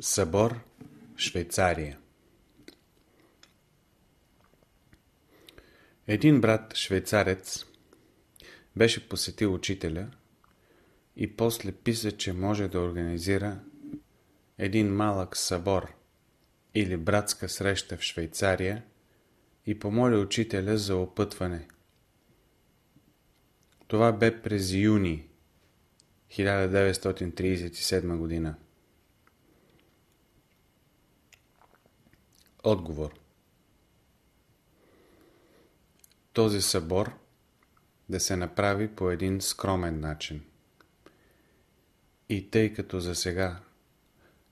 Събор Швейцария Един брат швейцарец беше посетил учителя и после писа, че може да организира един малък събор или братска среща в Швейцария и помоли учителя за опътване. Това бе през юни 1937 година. Отговор Този събор да се направи по един скромен начин. И тъй като за сега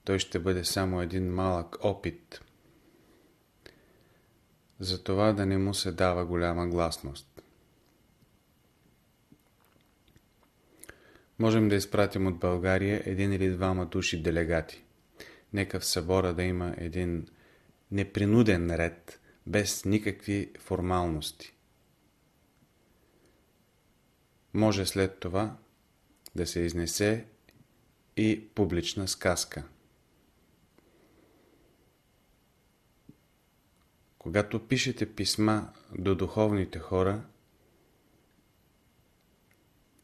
той ще бъде само един малък опит, за това да не му се дава голяма гласност. Можем да изпратим от България един или двама души делегати. Нека в събора да има един непринуден ред, без никакви формалности. Може след това да се изнесе и публична сказка. Когато пишете писма до духовните хора,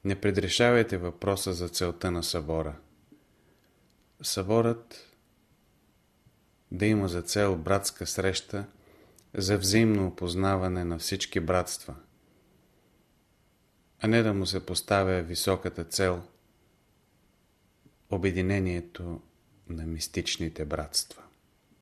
не предрешавайте въпроса за целта на събора. Съборът да има за цел братска среща за взаимно опознаване на всички братства, а не да му се поставя високата цел обединението на мистичните братства.